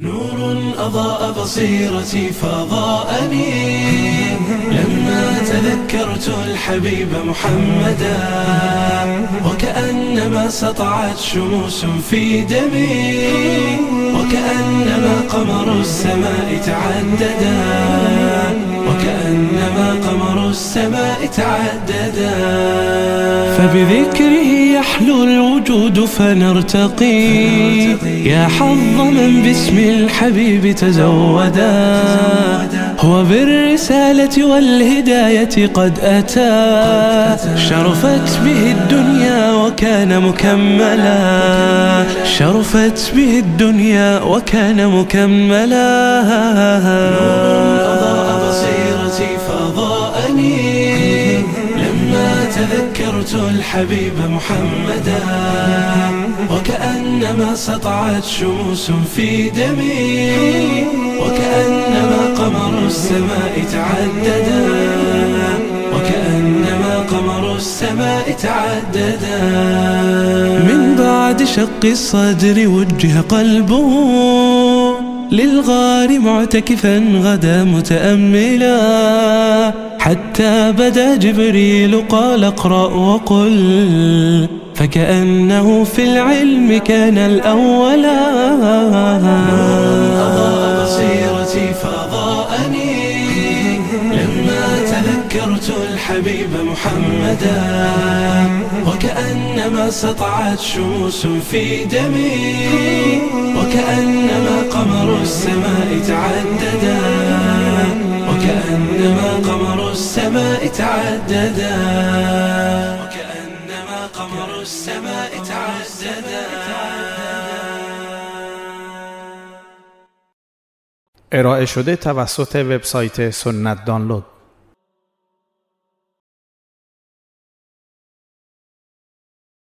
نور أضاء بصيرتي فضاءني. لما تذكرت الحبيب محمدا وكأنما سطعت شموس في دمي وكأنما قمر السماء تعددا وكأنما قمر السماء تعددا. فبذكره يحلو الوجود فنرتقي. يا حظ من باسم الحبيب تزودا. هو بالرسالة والهداية قد أتى. شرفت به الدنيا وكان مكملا. شرفت به الدنيا وكان مكملا. تذكرت الحبيب محمدا وكأنما سطعت شموس في دمي وكأنما قمر السماء تعددا وكأنما قمر السماء تعددا. من بعد شق الصدر وجه قلبه للغار معتكفا غدا متأملا. حتى بدا جبريل قال اقرأ وقل. فكأنه في العلم كان الأولا أضاء بصيرتي فضاءني. لما تذكرت الحبيب محمدا. وكأنما سطعت شموس في دمي. وكأنما قمر السماء تعددا وكأنما قمر السماء تعددا. وكأنما قمر السماء تعددا. ارائه شده توسط وبسایت سنت دانلود.